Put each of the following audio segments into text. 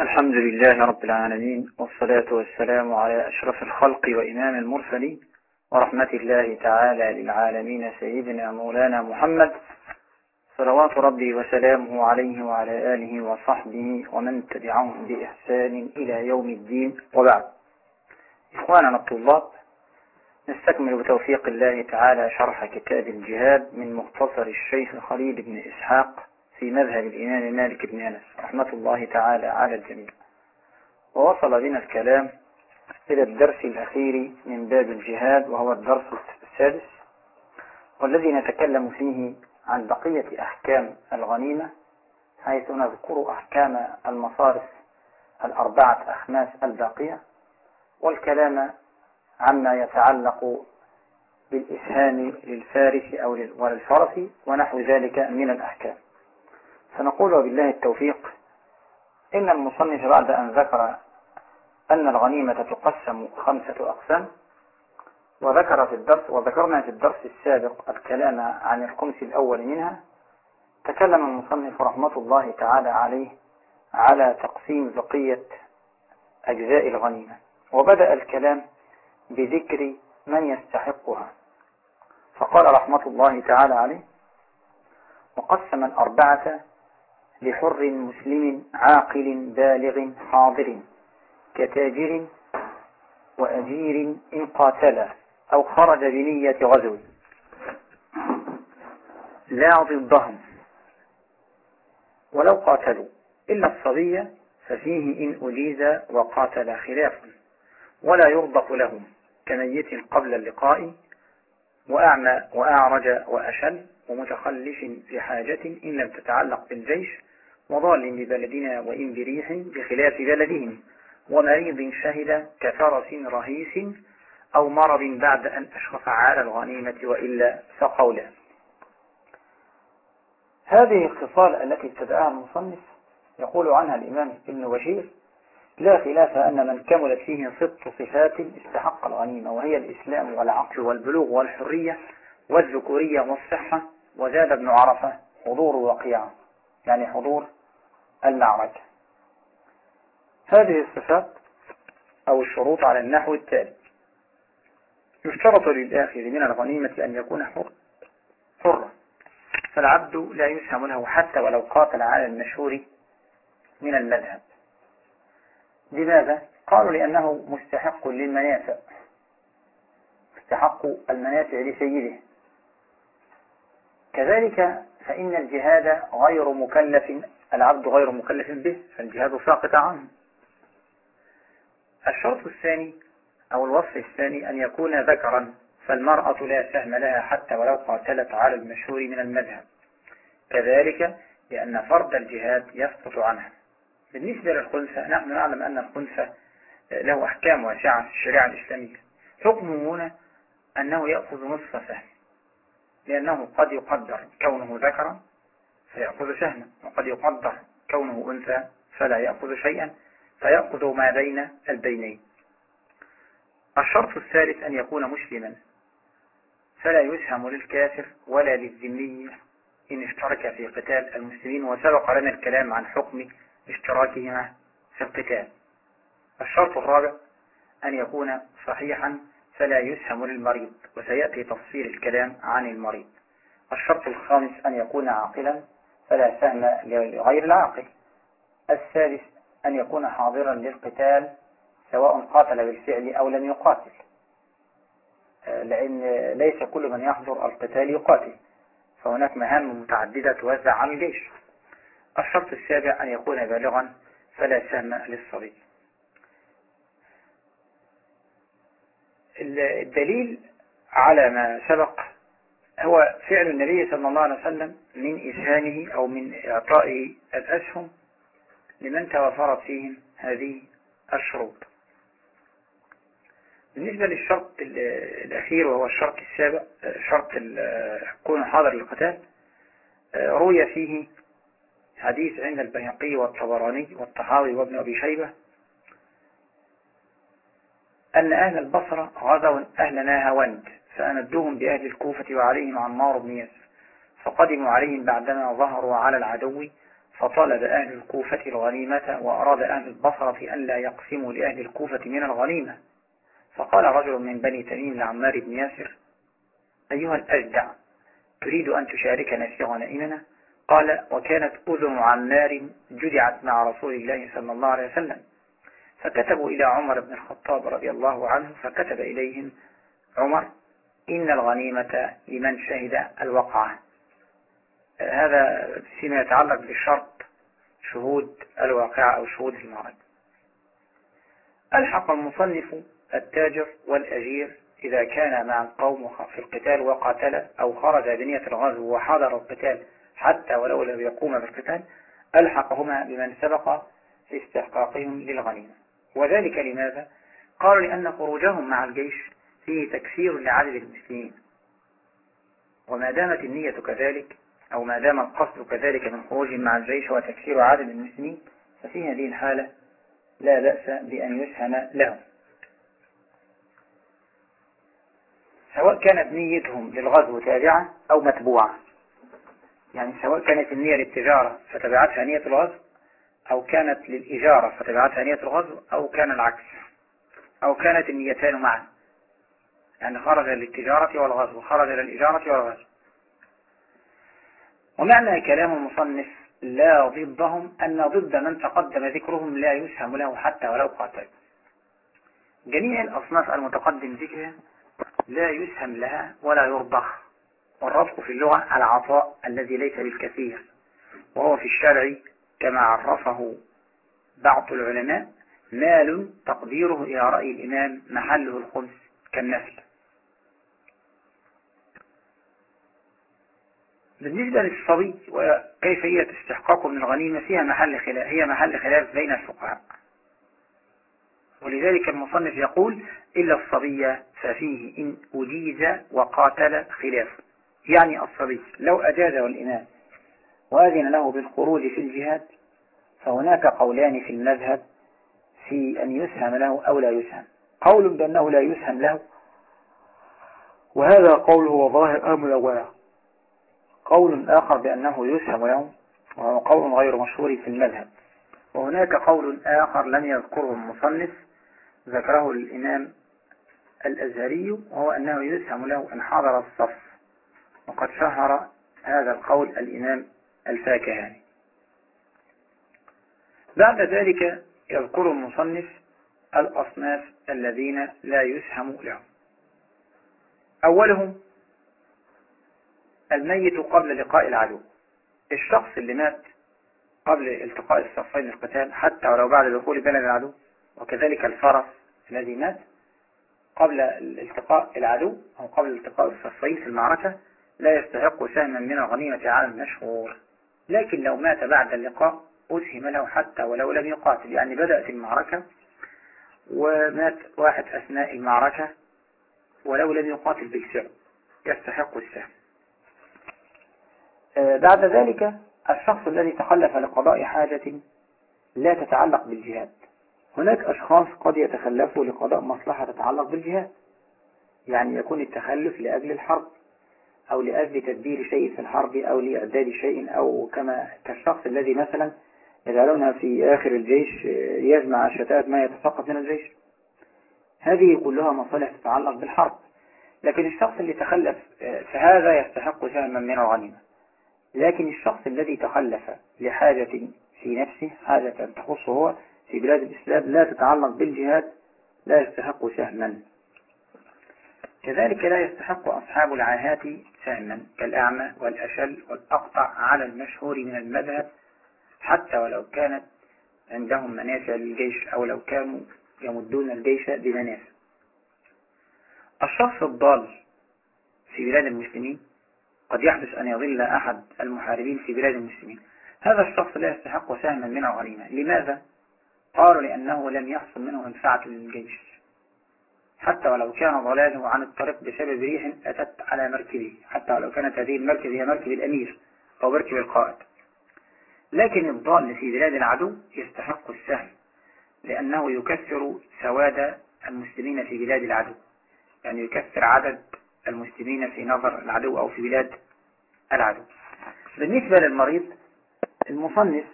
الحمد لله رب العالمين والصلاة والسلام على أشرف الخلق وإمام المرسلين ورحمة الله تعالى للعالمين سيدنا مولانا محمد صلوات ربي وسلامه عليه وعلى آله وصحبه ومن تبعهم بإحسان إلى يوم الدين. وبعد إخواننا الطلاب نستكمل بتوفيق الله تعالى شرح كتاب الجهاد من مختصر الشيخ خليل بن إسحاق في مذهب الإمام مالك بن أنس رحمة الله تعالى على الجميع. ووصل بنا الكلام إلى الدرس الأخير من باب الجهاد وهو الدرس السادس والذي نتكلم فيه عن بقية أحكام الغنيمة حيث نذكر أحكام المصارف الأربعة أخماس الباقية والكلام عما يتعلق بالإسهام للفارس أو وللفرس ونحو ذلك من الأحكام. فنقول وبالله التوفيق إن المصنف بعد أن ذكر أن الغنيمة تقسم خمسة أقسام وذكر في الدرس وذكرنا في الدرس السابق الكلام عن الخمس الأول منها تكلم المصنف رحمة الله تعالى عليه على تقسيم بقية أجزاء الغنيمة وبدأ الكلام بذكر من يستحقها. فقال رحمة الله تعالى عليه وقسم الأربعة لحر مسلم عاقل بالغ حاضر كتاجر وأجير إن قاتل أو خرج بنية غزو لا ضدهم ولو قاتلوا إلا الصبي ففيه إن أجيز وقاتل خلاف ولا يرضق لهم كميت قبل اللقاء وأعمى وأعرج وأشل ومتخلف لحاجة إن لم تتعلق بالجيش وضال ببلدنا وإن بريح بخلاف بلدهم ومريض شهد كفرس رهيس أو مرض بعد أن أشرف على الغنيمة وإلا فقولا هذه الخصال التي ابتدأها المصنف يقول عنها الإمام ابن بشير لا خلاف أن من كملت فيه ست صفات استحق الغنيمة وهي الإسلام والعقل والبلوغ والحرية والذكورية والصحة وزاد ابن عرفة حضور وقيعة يعني حضور المعركة. هذه الصفات أو الشروط على النحو التالي. يشترط للآخر من الغنيمة أن يكون حر حرا. فالعبد لا يسهم له حتى ولو قاتل على المشهور من المذهب. لماذا؟ قالوا لأنه مستحق للمنافع. مستحق المنافع لسيده. كذلك فإن الجهاد غير مكلف العبد غير مكلف به فالجهاد ساقط عنه. الشرط الثاني أو الوصف الثاني أن يكون ذكرا فالمرأة لا سهم لها حتى ولو قاتلت على المشهور من المذهب. كذلك لأن فرض الجهاد يسقط عنها بالنسبة للخنثى نحن نعلم أن الخنثى له أحكام واسعة في الشريعة الإسلامية. حكمه هنا أنه يأخذ نصف سهم. لأنه قد يقدر كونه ذكرا فيأخذ سهما وقد يقدر كونه أنثى فلا يأخذ شيئا فيأخذ ما بين البينين. الشرط الثالث أن يكون مسلما فلا يسهم للكافر ولا للذمي إن اشترك في قتال المسلمين وسبق لنا الكلام عن حكم اشتراكهما في القتال. الشرط الرابع أن يكون صحيحا فلا يسهم للمريض وسيأتي تفصيل الكلام عن المريض. الشرط الخامس أن يكون عاقلا فلا سهم لغير العاقل. الثالث أن يكون حاضرا للقتال سواء قاتل بالفعل أو لم يقاتل. لأن ليس كل من يحضر القتال يقاتل. فهناك مهام متعددة توزع على الجيش. الشرط السابع أن يكون بالغا فلا سهم للصبي الدليل على ما سبق هو فعل النبي صلى الله عليه وسلم من إسهامه أو من إعطائه الأسهم لمن توفرت فيهم هذه الشروط. بالنسبة للشرط الأخير وهو الشرط السابع شرط كون حاضر القتال روي فيه حديث عند البيهقي والطبراني والطحاوي وابن أبي شيبة أن أهل البصرة غزوا أهل ناهوند فأمدوهم بأهل الكوفة وعليهم عمار بن ياسر فقدموا عليهم بعدما ظهروا على العدو فطلب أهل الكوفة الغنيمة وأراد أهل البصرة أن لا يقسموا لأهل الكوفة من الغنيمة. فقال رجل من بني تميم لعمار بن ياسر أيها الأجدع تريد أن تشاركنا في غنائمنا قال وكانت أذن عمار جدعت مع رسول الله صلى الله عليه وسلم. فكتبوا إلى عمر بن الخطاب رضي الله عنه فكتب إليهم عمر إن الغنيمة لمن شهد الوقعة. هذا فيما يتعلق بشرط شهود الواقعة أو شهود المعركة ألحق المصنف التاجر والأجير إذا كان مع القوم في القتال وقاتل أو خرج بنية الغزو وحضر القتال حتى ولو لم يقوم بالقتال ألحقهما بمن سبق في استحقاقهم للغنيمة. وذلك لماذا؟ قالوا لأن خروجهم مع الجيش فيه تكسير لعدد المسلمين. وما دامت النية كذلك أو ما دام القصد كذلك من خروجهم مع الجيش وتكسير عدد المسلمين ففي هذه الحالة لا بأس بأن يسهم لهم. سواء كانت نيتهم للغزو تابعة أو متبوعة. يعني سواء كانت النية للتجارة فتبعتها نية الغزو أو كانت للإجارة فتبعتها نية الغزو أو كان العكس أو كانت النيتان معا. يعني خرج للتجارة والغزو خرج للإجارة والغزو. ومعنى كلام المصنف لا ضدهم أن ضد من تقدم ذكرهم لا يسهم له حتى ولو قاتل. جميع الأصناف المتقدم ذكرها لا يسهم لها ولا يرضخ. والرفق في اللغة العطاء الذي ليس بالكثير وهو في الشرع كما عرفه بعض العلماء مال تقديره إلى رأي الإمام محله الخمس كالنسل بالنسبة للصبي وكيفية استحقاقه من الغنيمة فيها محل خلاف هي محل خلاف بين الفقهاء. ولذلك المصنف يقول إلا الصبي ففيه إن أجيز وقاتل خلاف. يعني الصبي لو أجازه الإمام وأذن له بالخروج في الجهاد فهناك قولان في المذهب في أن يسهم له أو لا يسهم. قول بأنه لا يسهم له. وهذا قول هو ظاهر أمر ولا قول آخر بأنه يسهم له وهو قول غير مشهور في المذهب. وهناك قول آخر لم يذكره المصنف ذكره الإمام الأزهري وهو أنه يسهم له إن حضر الصف. وقد شهر هذا القول الإمام الفاكهاني بعد ذلك يذكر المصنف الأصناف الذين لا يسهم لهم. أولهم الميت قبل لقاء العدو. الشخص اللي مات قبل التقاء الصفين القتال حتى ولو بعد دخول بلد العدو وكذلك الفرس الذي مات قبل التقاء العدو أو قبل التقاء الصفين في المعركة لا يستحق سهما من الغنيمة على المشهور لكن لو مات بعد اللقاء أسهم له حتى ولو لم يقاتل يعني بدأت المعركة ومات واحد أثناء المعركة ولو لم يقاتل بالفعل. يستحق السهم. آه، بعد ذلك الشخص الذي تخلف لقضاء حاجة لا تتعلق بالجهاد. هناك أشخاص قد يتخلفوا لقضاء مصلحة تتعلق بالجهاد يعني يكون التخلف لأجل الحرب. أو لأجل تدبير شيء في الحرب أو لإعداد شيء أو كما كالشخص الذي مثلا يجعلونها في آخر الجيش يجمع الشتات ما يتسقط من الجيش. هذه كلها مصالح تتعلق بالحرب. لكن الشخص اللي تخلف فهذا يستحق سهما من الغنيمة. لكن الشخص الذي تخلف لحاجة في نفسه حاجة تخصه هو في بلاد الإسلام لا تتعلق بالجهاد لا يستحق سهما كذلك لا يستحق أصحاب العاهات سهما كالأعمى والأشل والأقطع على المشهور من المذهب حتى ولو كانت عندهم منافع للجيش أو لو كانوا يمدون الجيش بمنافع. الشخص الضال في بلاد المسلمين قد يحدث أن يضل أحد المحاربين في بلاد المسلمين. هذا الشخص لا يستحق سهما من الغنيمة لماذا؟ قالوا لأنه لم يحصل منه منفعة للجيش. حتى ولو كان ضلاله عن الطريق بسبب ريح أتت على مركبه حتى ولو كانت هذه المركب هي مركب الأمير أو مركب القائد. لكن الضال في بلاد العدو يستحق السهم لأنه يكثر سواد المسلمين في بلاد العدو يعني يكثر عدد المسلمين في نظر العدو أو في بلاد العدو. بالنسبة للمريض المصنف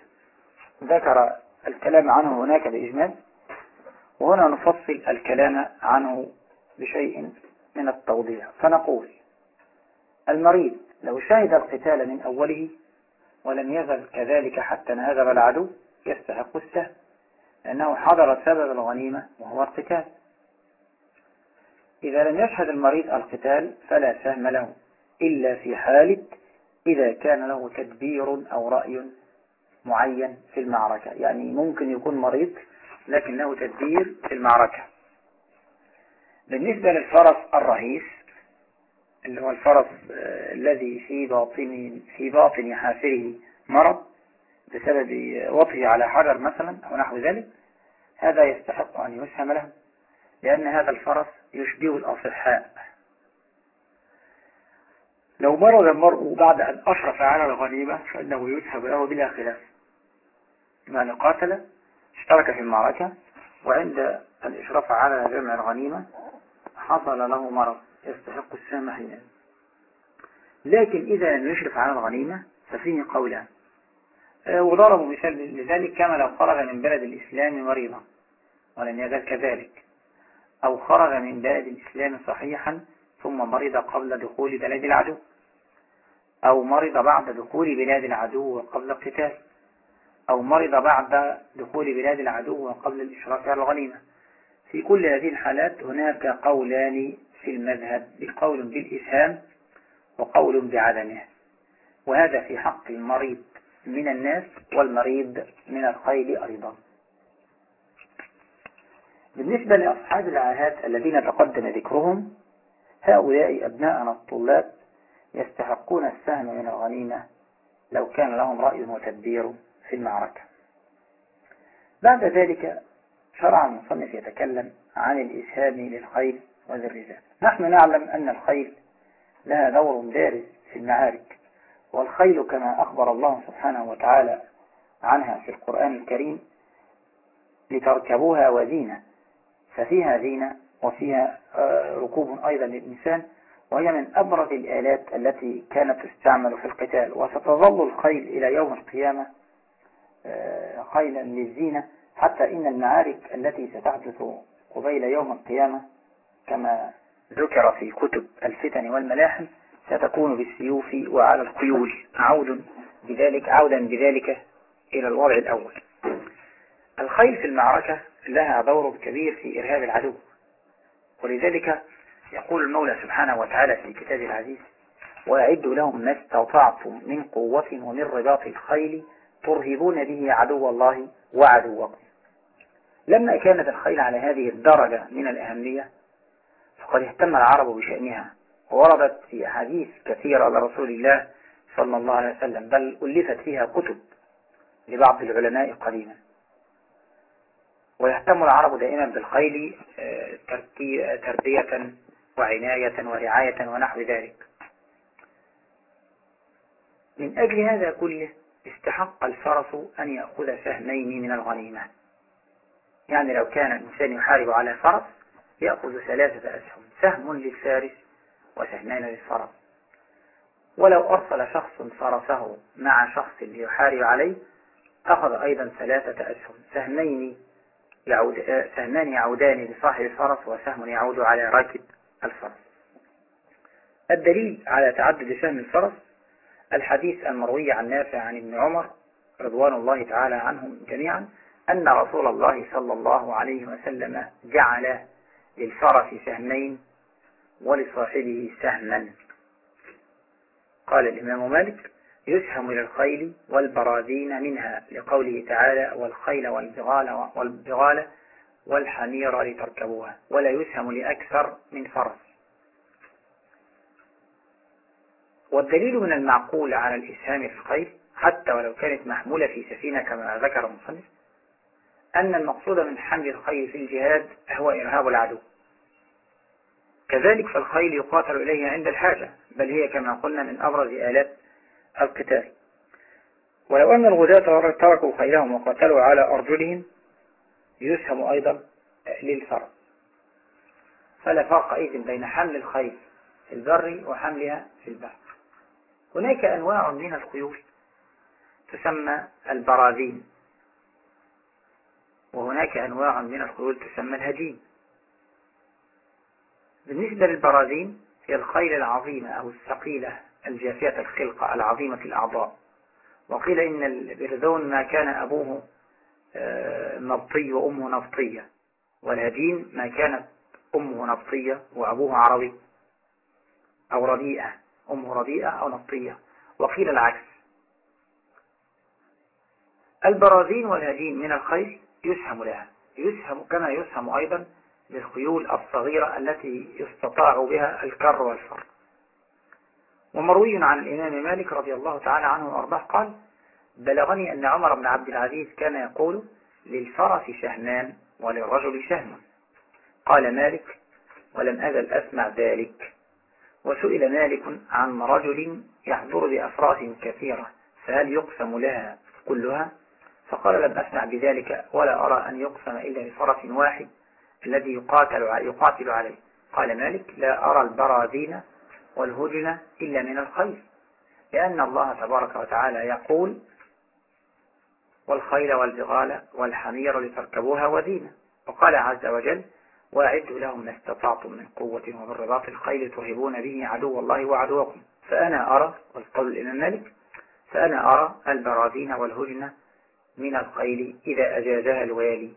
ذكر الكلام عنه هناك بإجمال. وهنا نفصل الكلام عنه بشيء من التوضيح. فنقول المريض لو شهد القتال من أوله ولم يزل كذلك حتى انهزم العدو يستحق السهم لأنه حضر سبب الغنيمة وهو القتال. إذا لم يشهد المريض القتال فلا سهم له إلا في حالة إذا كان له تدبير أو رأي معين في المعركة. يعني ممكن يكون مريض لكن له تدبير في المعركة. بالنسبة للفرس الرهيس اللي هو الفرس آه، الذي في باطن في باطن حافره مرض بسبب وطئه على حجر مثلا أو نحو ذلك هذا يستحق أن يسهم له لأن هذا الفرس يشبه الأصحاء. لو مرض المرء بعد أن أشرف على الغنيمة فإنه يسهم له بلا خلاف يعني قاتل اشترك في المعركة وعند الإشراف على جمع الغنيمة حصل له مرض يستحق السهم حينئذ لكن إذا لم يشرف على الغنيمة ففيه قولان. آه، وضربوا مثال لذلك كما لو خرج من بلد الإسلام مريضا ولم يزل كذلك. أو خرج من بلد الإسلام صحيحا ثم مرض قبل دخول بلاد العدو. أو مرض بعد دخول بلاد العدو وقبل القتال. أو مرض بعد دخول بلاد العدو وقبل الإشراف على الغنيمة. في كل هذه الحالات هناك قولان في المذهب بقول بالإسهام وقول بعدمه. وهذا في حق المريض من الناس والمريض من الخيل أيضا. بالنسبة لأصحاب العاهات الذين تقدم ذكرهم هؤلاء أبناءنا الطلاب يستحقون السهم من الغنيمة لو كان لهم رأي وتدبير. في المعركة. بعد ذلك شرع المصنف يتكلم عن الإسهام للخيل وللرجال نحن نعلم أن الخيل لها دور بارز في المعارك والخيل كما أخبر الله سبحانه وتعالى عنها في القرآن الكريم لتركبوها وزينة. ففيها زينة وفيها آه، ركوب أيضا للإنسان وهي من أبرز الآلات التي كانت تستعمل في القتال. وستظل الخيل إلى يوم القيامة آه، خيلا للزينة حتى إن المعارك التي ستحدث قبيل يوم القيامة كما ذكر في كتب الفتن والملاحم ستكون بالسيوف وعلى الخيول عود بذلك عودا بذلك إلى الوضع الأول. الخيل في المعركة لها دور كبير في إرهاب العدو ولذلك يقول المولى سبحانه وتعالى في كتاب العزيز وأعدوا لهم ما استطعتم من قوة ومن رباط الخيل ترهبون به عدو الله وعدوكم لما كانت الخيل على هذه الدرجة من الأهمية فقد اهتم العرب بشأنها ووردت في أحاديث كثيرة لرسول الله صلى الله عليه وسلم بل ألفت فيها كتب لبعض العلماء قديما ويهتم العرب دائما بالخيل آه، تربية وعناية ورعاية ونحو ذلك. من أجل هذا كله استحق الفرس أن يأخذ سهمين من الغنيمة. يعني لو كان الإنسان يحارب على فرس يأخذ ثلاثة أسهم سهم للفارس وسهمان للفرس. ولو أرسل شخص فرسه مع شخص ليحارب عليه أخذ أيضا ثلاثة أسهم سهمين يعود سهمان يعودان لصاحب الفرس وسهم يعود على راكب الفرس. الدليل على تعدد سهم الفرس الحديث المروي عن نافع عن ابن عمر رضوان الله تعالى عنهم جميعا أن رسول الله صلى الله عليه وسلم جعل للفرس سهمين ولصاحبه سهما. قال الإمام مالك يسهم للخيل والبراذين منها لقوله تعالى والخيل والبغال, والبغال والحمير لتركبوها ولا يسهم لأكثر من فرس. والدليل من المعقول على الإسهام في الخيل حتى ولو كانت محمولة في سفينة كما ذكر المصنف أن المقصود من حمل الخيل في الجهاد هو إرهاب العدو. كذلك فالخيل يقاتل إليه عند الحاجة بل هي كما قلنا من أبرز آلات القتال. ولو أن الغزاة تركوا خيلهم وقاتلوا على أرجلهم يسهم أيضا للفرد فلا فرق إذن بين حمل الخيل في البر وحملها في البحر. هناك أنواع من الخيول تسمى البراذين وهناك أنواع من الخيول تسمى الهجين بالنسبة للبراذين هي الخيل العظيمة أو الثقيلة الجافية الخلقة العظيمة الأعضاء. وقيل إن البرذون ما كان أبوه آه، نبطي وأمه نبطية. والهجين ما كانت أمه نبطية وأبوه عربي أو رديئة أمه رديئة أو نبطية وقيل العكس. البراذين والهجين من الخيل يسهم لها. يسهم كما يسهم أيضا للخيول الصغيرة التي يستطاع بها الكر والفر. ومروي عن الإمام مالك رضي الله تعالى عنه وأرضاه قال بلغني أن عمر بن عبد العزيز كان يقول للفرس شهمان وللرجل شهم قال مالك ولم أزل أسمع ذلك وسئل مالك عن رجل يحضر بأفراس كثيرة فهل يقسم لها كلها؟ فقال لم أسمع بذلك ولا أرى أن يقسم إلا لفرس واحد الذي يقاتل يقاتل عليه. قال مالك لا أرى البراذين والهجن إلا من الخير لأن الله تبارك وتعالى يقول والخيل والبغال والحمير لتركبوها وزينة. وقال عز وجل وأعدوا لهم ما استطعتم من قوة ومن رباط الخيل ترهبون به عدو الله وعدوكم. فأنا أرى والقول الإمام مالك فأنا أرى البراذين والهجن من الخيل إذا أجازها الوالي.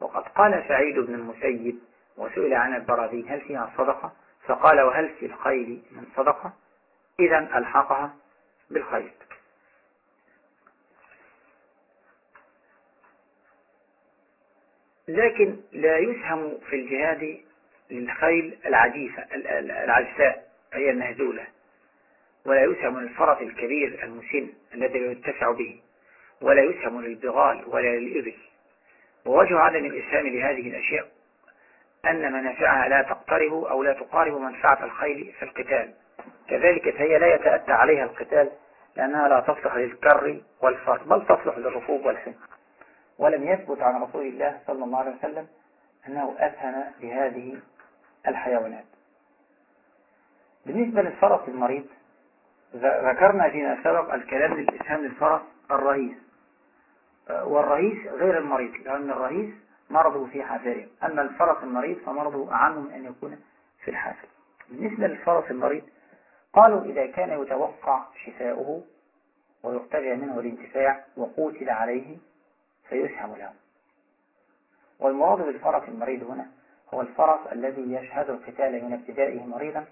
وقد قال سعيد بن المسيب وسئل عن البراذين هل فيها صدقة؟ فقال وهل في الخيل من صدقة؟ إذا ألحقها بالخيل. لكن لا يسهم في الجهاد للخيل العجيفة العجفاء هي المهزولة. ولا يسهم للفرس الكبير المسن الذي يتسع به. ولا يسهم للبغال ولا للإبل. ووجه عدم الإسهام لهذه الأشياء أن منافعها لا تقترب أو لا تقارب منفعة الخيل في القتال. كذلك فهي لا يتأتى عليها القتال لأنها لا تصلح للكر والفر بل تصلح للركوب والحمل ولم يثبت عن رسول الله صلى الله عليه وسلم أنه أسهم بهذه الحيوانات. بالنسبة للفرس المريض ذكرنا فيما سبق الكلام للإسهام للفرس الرئيس. والرئيس غير المريض لأن الرئيس مرضه في حافره أما الفرس المريض فمرضه أعم من أن يكون في الحافر بالنسبة للفرس المريض قالوا إذا كان يتوقع شفاؤه ويقتدى منه الانتفاع وقوتل عليه فيسهم له. والمراد بالفرس المريض هنا هو الفرس الذي يشهد القتال من ابتدائه مريضا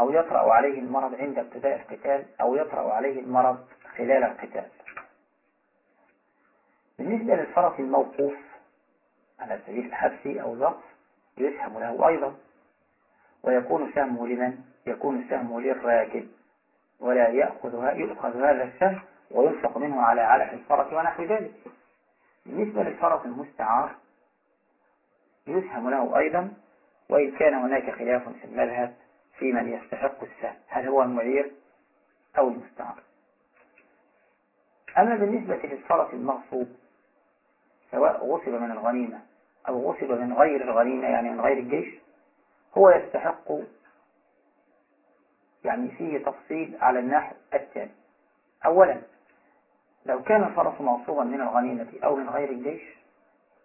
أو يطرأ عليه المرض عند ابتداء القتال أو يطرأ عليه المرض خلال القتال. بالنسبة للفرس الموقوف على سبيل الحبس أو الضغط يسهم له أيضا ويكون سهمه لمن؟ يكون سهمه للراكب. ولا يأخذ يؤخذ هذا السهم وينفق منه على علف الفرس ونحو ذلك. بالنسبة للفرس المستعار يسهم له أيضا وإن كان هناك خلاف في المذهب في من يستحق السهم هل هو المعير أو المستعار؟ أما بالنسبة للفرس المغصوب سواء غصب من الغنيمة أو غصب من غير الغنيمة يعني من غير الجيش هو يستحق يعني فيه تفصيل على النحو التالي. أولا لو كان الفرس مغصوبا من الغنيمة أو من غير الجيش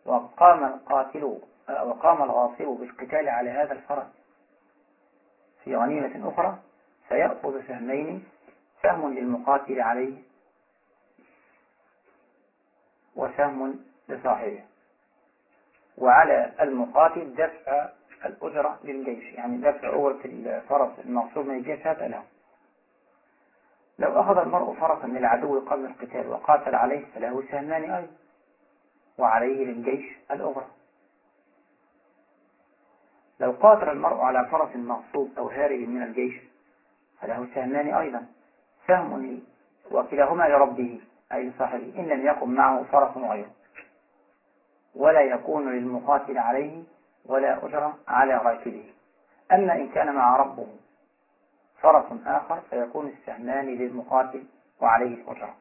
وقام القاتل وقام الغاصب بالقتال على هذا الفرس في غنيمة أخرى سيأخذ سهمين سهم للمقاتل عليه وسهم لصاحبه. وعلى المقاتل دفع الأجرة للجيش يعني دفع أجرة الفرس المغصوب من الجيش هذا له. لو أخذ المرء فرسا من العدو قبل القتال وقاتل عليه فله سهمان أيضا وعليه للجيش الأجرة لو قاتل المرء على فرس مغصوب أو هارب من الجيش فله سهمان أيضا. سهم وكلاهما لربه أي لصاحبه إن لم يكن معه فرس غيره. ولا يكون للمقاتل عليه ولا أجر على راكبه أما إن كان مع ربه فرس آخر فيكون السهمان للمقاتل وعليه الأجرة.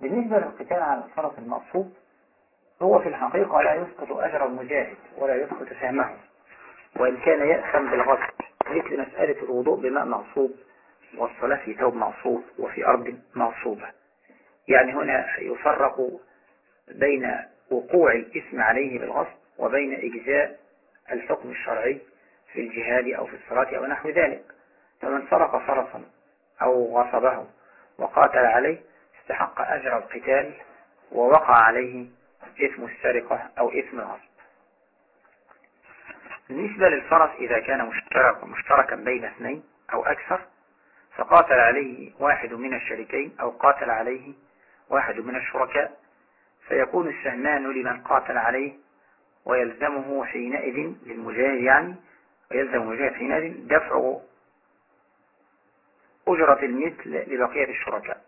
بالنسبة للقتال على الفرس المقصود هو في الحقيقة لا يسقط أجر المجاهد ولا يسقط سهمه وإن كان يأثم بالغصب مثل مسألة الوضوء بماء مغصوب والصلاة في ثوب مغصوب وفي أرض مغصوبة. يعني هنا يفرق بين وقوع الاسم عليه بالغصب وبين إجزاء الحكم الشرعي في الجهاد أو في الصلاة أو نحو ذلك. فمن سرق فرسا أو غصبه وقاتل عليه استحق أجر القتال ووقع عليه اسم السرقة أو اسم الغصب. بالنسبة للفرس إذا كان مشترك مشتركا بين اثنين أو أكثر فقاتل عليه واحد من الشريكين أو قاتل عليه واحد من الشركاء. فيكون السهمان لمن قاتل عليه ويلزمه حينئذ للمجاهد يعني ويلزم المجاهد حينئذ دفع أجرة المثل لبقية الشركاء.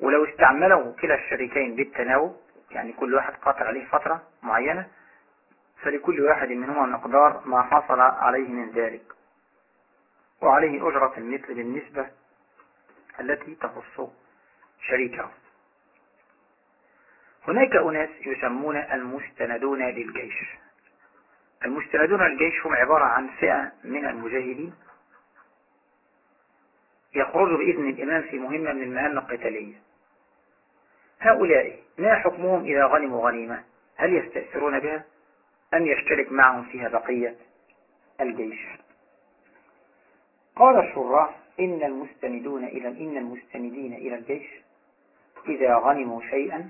ولو استعمله كلا الشريكين بالتناوب يعني كل واحد قاتل عليه فترة معينة فلكل واحد منهما مقدار ما حصل عليه من ذلك. وعليه أجرة المثل بالنسبة التي تخص شريكه. هناك أناس يسمون المستندون للجيش. المستندون للجيش هم عبارة عن فئة من المجاهدين يخرجوا بإذن الإمام في مهمة من المهام القتالية. هؤلاء ما حكمهم إذا غنموا غنيمة؟ هل يستأثرون بها أم يشترك معهم فيها بقية الجيش؟ قال الشراح إن المستندون إلى إن المستندين إلى الجيش إذا غنموا شيئا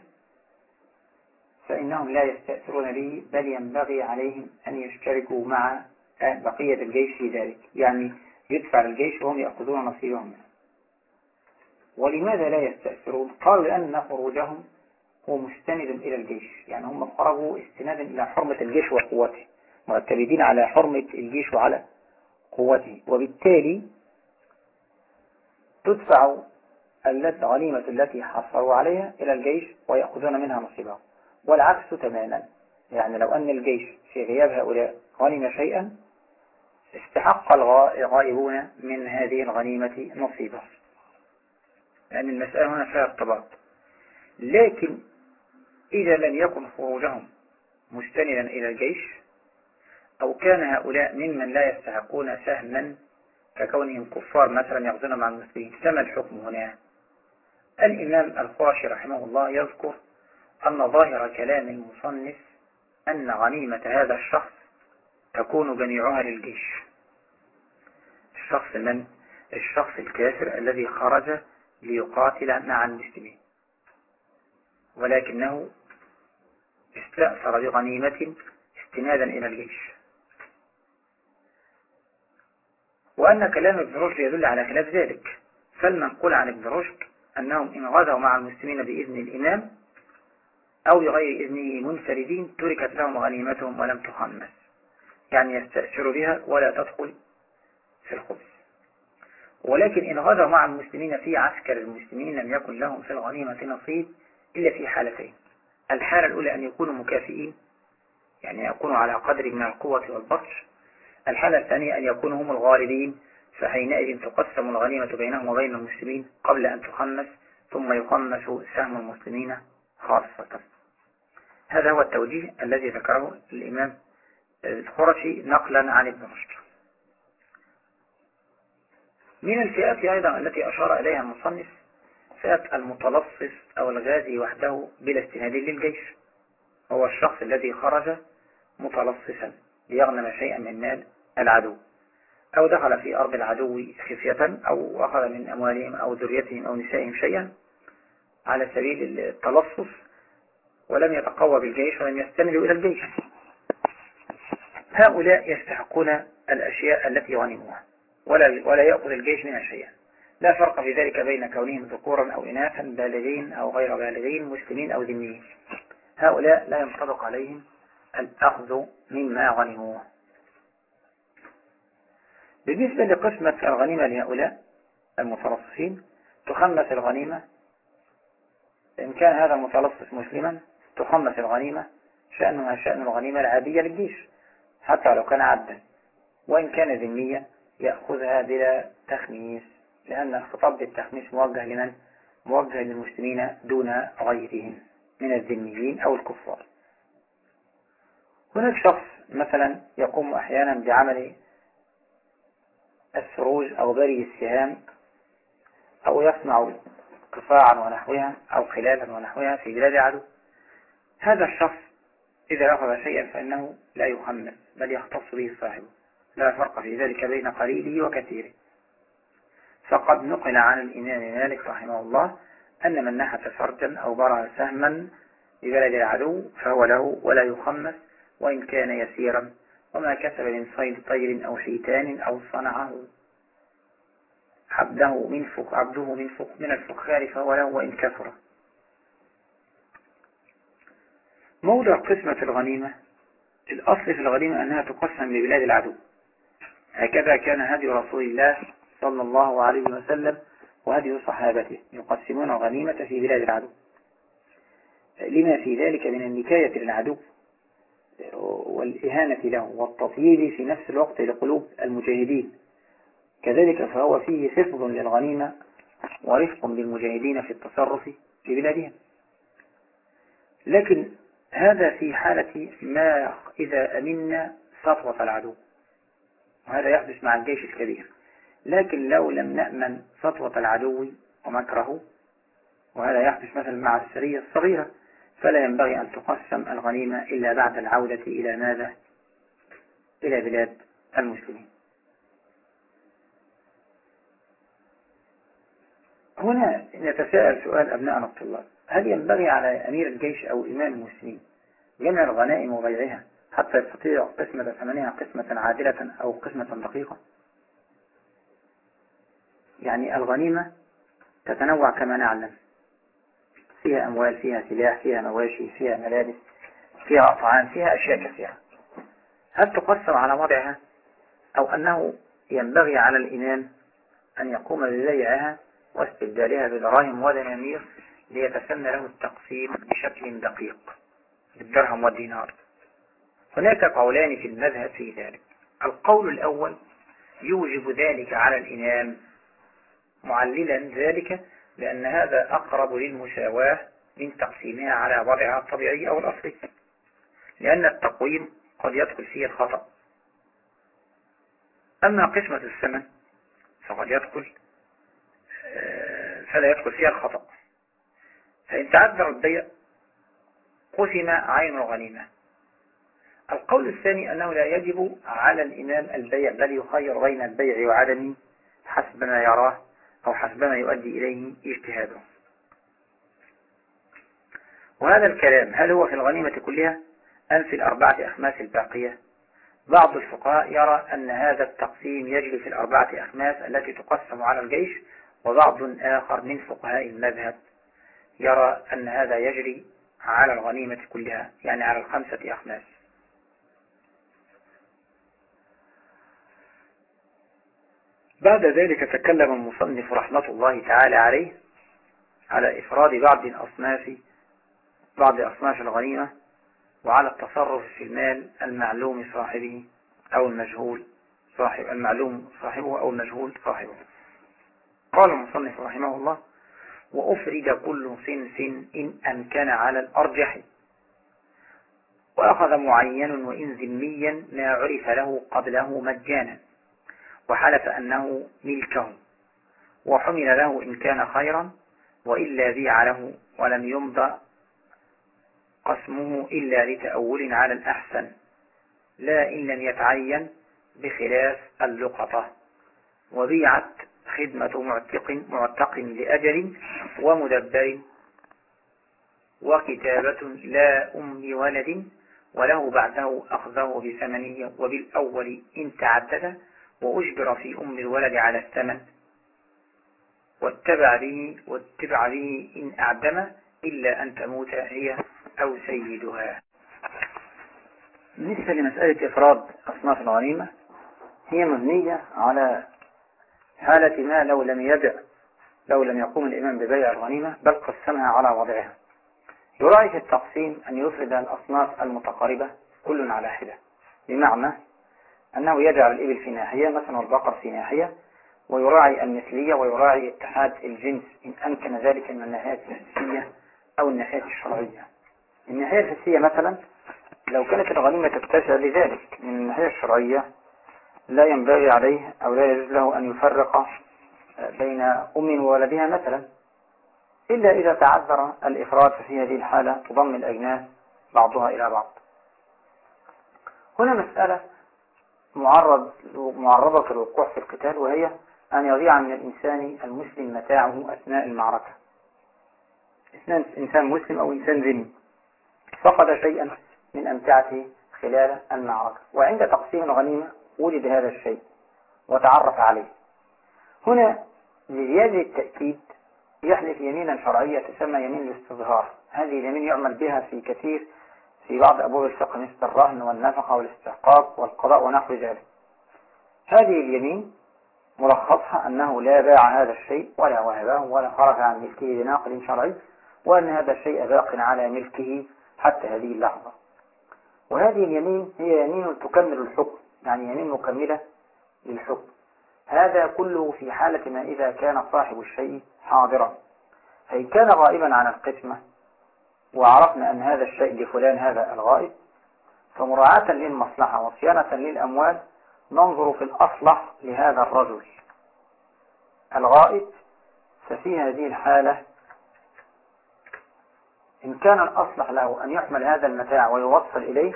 فإنهم لا يستأثرون به بل ينبغي عليهم أن يشتركوا مع بقية الجيش في ذلك. يعني يدفع الجيش وهم يأخذون نصيبهم. ولماذا لا يستأثرون؟ قالوا لأن خروجهم هو مستند إلى الجيش. يعني هم خرجوا استنادا إلى حرمة الجيش وقوته معتمدين على حرمة الجيش وعلى قوته. وبالتالي تدفع الغنيمة التي حصلوا عليها إلى الجيش ويأخذون منها نصيبهم. والعكس تماما. يعني لو أن الجيش في غياب هؤلاء غنم شيئا استحق الغائبون من هذه الغنيمة نصيبه لأن المسألة هنا فيها ارتباط. لكن إذا لم يكن خروجهم مستندا إلى الجيش أو كان هؤلاء ممن لا يستحقون سهما ككونهم كفار مثلا يغزون مع المسلمين فما الحكم هنا. الإمام القرشي رحمه الله يذكر أن ظاهر كلام المصنف أن غنيمة هذا الشخص تكون جميعها للجيش. الشخص من؟ الشخص الكافر الذي خرج ليقاتل مع المسلمين. ولكنه استأثر بغنيمة استنادا إلى الجيش. وأن كلام ابن رشد يدل على خلاف ذلك. فالمنقول عن ابن رشد أنهم إن غزوا مع المسلمين بإذن الإمام أو بغير إذنه منفردين تركت لهم غنيمتهم ولم تخمس. يعني يستأثر بها ولا تدخل في الخبز. ولكن إن غزوا مع المسلمين في عسكر المسلمين لم يكن لهم في الغنيمة نصيب إلا في حالتين. الحالة الأولى أن يكونوا مكافئين يعني يكونوا على قدر من القوة والبطش. الحالة الثانية أن يكونوا هم الغالبين فحينئذ تقسم الغنيمة بينهم وبين المسلمين قبل أن تخمس ثم يخمس سهم المسلمين خاصة. هذا هو التوجيه الذي ذكره الإمام الخرشي نقلا عن ابن رشد. من الفئات أيضا التي أشار إليها المصنف فئة المتلصص أو الغازي وحده بلا استناد للجيش. هو الشخص الذي خرج متلصصا ليغنم شيئا من مال العدو أو دخل في أرض العدو خفية أو أخذ من أموالهم أو ذريتهم أو نسائهم شيئا على سبيل التلصص. ولم يتقوى بالجيش ولم يستندوا إلى الجيش. هؤلاء يستحقون الأشياء التي غنموها ولا, ولا يأخذ الجيش منها شيئا لا فرق في ذلك بين كونهم ذكورا أو إناثا بالغين أو غير بالغين مسلمين أو ذميين. هؤلاء لا ينطبق عليهم الأخذ مما غنموه. بالنسبة لقسمة الغنيمة لهؤلاء المتلصصين تخمس الغنيمة إن كان هذا المتلصص مسلما تخمس الغنيمة شأنها شأن الغنيمة العادية للجيش حتى لو كان عبدا. وإن كان ذميا يأخذها بلا تخميس لأن الخطاب بالتخميس موجه لمن؟ موجه للمسلمين دون غيرهم من الذميين أو الكفار. هناك شخص مثلا يقوم أحيانا بعمل السروج أو بري السهام أو يصنع قفاعا ونحوها أو خلالا ونحوها في بلاد عدو. هذا الشخص إذا أخذ شيئا فإنه لا يخمس بل يختص به صاحبه. لا فرق في ذلك بين قليله وكثيره. فقد نقل عن الإمام مالك رحمه الله أن من نحت فرجا أو برع سهما ببلد العدو فهو له ولا يخمس وإن كان يسيرا وما كسب من صيد طير أو حيتان أو صنعه. عبده من فخ عبده من فخ من الفخار فهو له وإن كثر. موضع قسمة الغنيمة. الأصل في الغنيمة أنها تقسم لبلاد العدو. هكذا كان هدي رسول الله صلى الله عليه وسلم وهدي صحابته يقسمون الغنيمة في بلاد العدو. لما في ذلك من النكاية للعدو والإهانة له والتطييب في نفس الوقت لقلوب المجاهدين. كذلك فهو فيه حفظ للغنيمة ورفق بالمجاهدين في التصرف في بلادهم. لكن هذا في حالة ما إذا أمنا سطوة العدو. وهذا يحدث مع الجيش الكبير. لكن لو لم نأمن سطوة العدو ومكره وهذا يحدث مثلا مع السرية الصغيرة فلا ينبغي أن تقسم الغنيمة إلا بعد العودة إلى ماذا؟ إلى بلاد المسلمين. هنا نتساءل سؤال أبناءنا الطلاب. هل ينبغي على أمير الجيش أو إمام المسلمين جمع الغنائم وبيعها حتى يستطيع قسمة ثمنها قسمة عادلة أو قسمة دقيقة؟ يعني الغنيمة تتنوع كما نعلم. فيها أموال فيها سلاح فيها مواشي فيها ملابس فيها أطعام فيها أشياء كثيرة. هل تقسم على وضعها؟ أو أنه ينبغي على الإمام أن يقوم ببيعها واستبدالها بدراهم ودنانير ليتسنى له التقسيم بشكل دقيق بالدرهم والدينار. هناك قولان في المذهب في ذلك. القول الأول يوجب ذلك على الإمام معللا ذلك لأن هذا أقرب للمساواة من تقسيمها على وضعها الطبيعي أو الأصلي لأن التقويم قد يدخل فيه الخطأ. أما قسمة الثمن فقد يدخل آه، فلا يدخل فيها الخطأ. فإن تعذر البيع قسم عين الغنيمة القول الثاني أنه لا يجب على الإمام البيع بل يخير بين البيع وعدمه حسب ما يراه أو حسب ما يؤدي إليه اجتهاده. وهذا الكلام هل هو في الغنيمة كلها أم في الأربعة أخماس الباقية؟ بعض الفقهاء يرى أن هذا التقسيم يجري في الأربعة أخماس التي تقسم على الجيش وبعض آخر من فقهاء المذهب. يرى أن هذا يجري على الغنيمة كلها يعني على الخمسة أخماس بعد ذلك تكلم المصنف رحمة الله تعالى عليه على إفراد بعض الأصناف بعض أصناف الغنيمة وعلى التصرف في المال المعلوم صاحبه أو المجهول صاحب المعلوم صاحبه أو المجهول صاحبه. قال المصنف رحمه الله وأفرد كل صنف إن أمكن على الأرجح وأخذ معين وإن ذميا ما عرف له قبله مجانا. وحلف أنه ملكه. وحمل له إن كان خيرا وإلا بيع له ولم يمضى قسمه إلا لتأول على الأحسن. لا إن لم يتعين بخلاف اللقطة. وبيعت خدمة معتق معتق لأجل ومدبر وكتابة لا أم ولد وله بعده أخذه بثمنه وبالأول إن تعدد وأجبر في أم الولد على الثمن. واتبع به واتبع به إن أعدم إلا أن تموت هي أو سيدها. بالنسبة لمسألة إفراد أصناف الغنيمة هي مبنية على حالة ما لو لم يبع لو لم يقوم الإمام ببيع الغنيمة بل قسمها على وضعها. يراعي في التقسيم أن يفرد الأصناف المتقاربة كل على حدة بمعنى أنه يجعل الإبل في ناحية مثلا والبقر في ناحية ويراعي المثلية ويراعي اتحاد الجنس إن أمكن ذلك من الناحية الحسية أو الناحية الشرعية. الناحية الحسية مثلا لو كانت الغنيمة تتسع لذلك من الناحية الشرعية لا ينبغي عليه أو لا يجوز له أن يفرق بين أم وولدها مثلا إلا إذا تعذر الإفراد ففي هذه الحالة تضم الأجناس بعضها إلى بعض. هنا مسألة معرض معرضة للوقوع في القتال وهي أن يضيع من الإنسان المسلم متاعه أثناء المعركة. إنسان مسلم أو إنسان ذمي. فقد شيئا من أمتعته خلال المعركة. وعند تقسيم الغنيمة وجد هذا الشيء وتعرف عليه. هنا لزيادة التأكيد يحلف يمينا شرعية تسمى يمين الاستظهار. هذه اليمين يعمل بها في كثير في بعض أبواب الفقه مثل الرهن والنفقة والاستحقاق والقضاء ونحو ذلك. هذه اليمين ملخصها أنه لا باع هذا الشيء ولا وهبه ولا خرج عن ملكه بناقل شرعي وأن هذا الشيء باق على ملكه حتى هذه اللحظة. وهذه اليمين هي يمين تكمل الحكم. يعني يمين مكملة للحكم هذا كله في حالة ما إذا كان صاحب الشيء حاضرا. فإن كان غائبا عن القسمة وعرفنا أن هذا الشيء لفلان هذا الغائب. فمراعاة للمصلحة وصيانة للأموال ننظر في الأصلح لهذا الرجل. الغائب ففي هذه الحالة إن كان الأصلح له أن يحمل هذا المتاع ويوصل إليه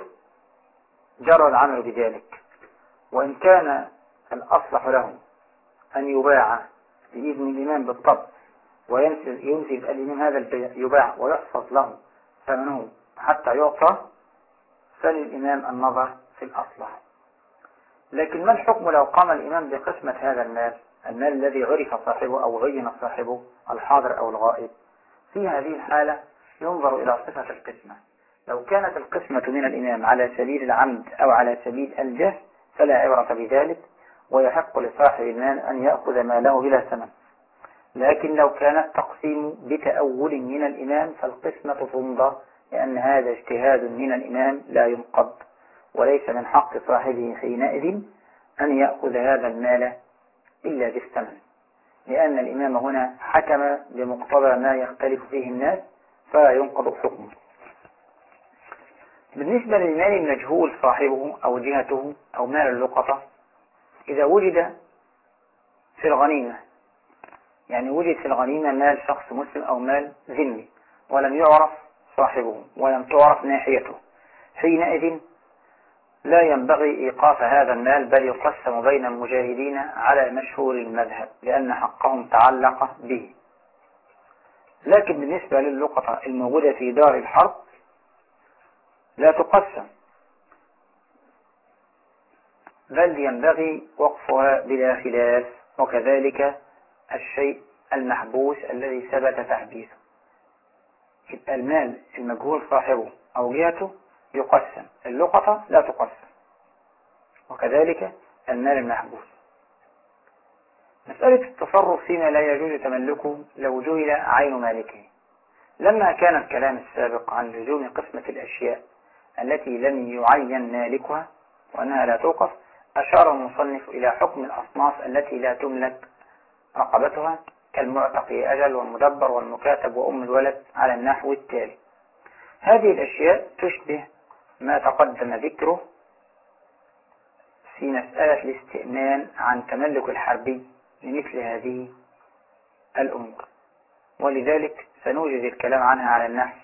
جرى العمل بذلك. وإن كان الأصلح له أن يباع بإذن الإمام بالطبع وينفذ ينفذ الإمام هذا البيع يباع ويحفظ له ثمنه حتى يعطى فللإمام النظر في الأصلح. لكن ما الحكم لو قام الإمام بقسمة هذا المال؟ المال الذي عرف صاحبه أو عين صاحبه الحاضر أو الغائب. في هذه الحالة ينظر إلى صفة القسمة. لو كانت القسمة من الإمام على سبيل العمد أو على سبيل الجهل فلا عبرة بذلك ويحق لصاحب المال أن يأخذ ماله بلا ثمن. لكن لو كان التقسيم بتأول من الإمام فالقسمة تمضى لأن هذا اجتهاد من الإمام لا ينقض. وليس من حق صاحبه حينئذ أن يأخذ هذا المال إلا بالثمن. لأن الإمام هنا حكم بمقتضى ما يختلف فيه الناس فلا ينقض حكمه. بالنسبة للمال المجهول صاحبه أو جهته أو مال اللقطة إذا وجد في الغنيمة يعني وجد في الغنيمة مال شخص مسلم أو مال ذمي ولم يعرف صاحبه ولم تعرف ناحيته حينئذ لا ينبغي إيقاف هذا المال بل يقسم بين المجاهدين على مشهور المذهب لأن حقهم تعلق به. لكن بالنسبة للقطة الموجودة في دار الحرب لا تقسم. بل ينبغي وقفها بلا خلاف وكذلك الشيء المحبوس الذي ثبت تحديثه. المال المجهول صاحبه أو جهته يقسم اللقطة لا تقسم. وكذلك المال المحبوس. مسألة التصرف فيما لا يجوز تملكه لو جهل عين مالكه. لما كان الكلام السابق عن لزوم قسمة الأشياء التي لم يعين مالكها وأنها لا توقف أشار المصنف إلى حكم الأصناف التي لا تملك رقبتها كالمعتق أجل والمدبر والمكاتب وأم الولد على النحو التالي. هذه الأشياء تشبه ما تقدم ذكره في مسألة الاستئمان عن تملك الحربي لمثل هذه الأمور. ولذلك سنوجد الكلام عنها على النحو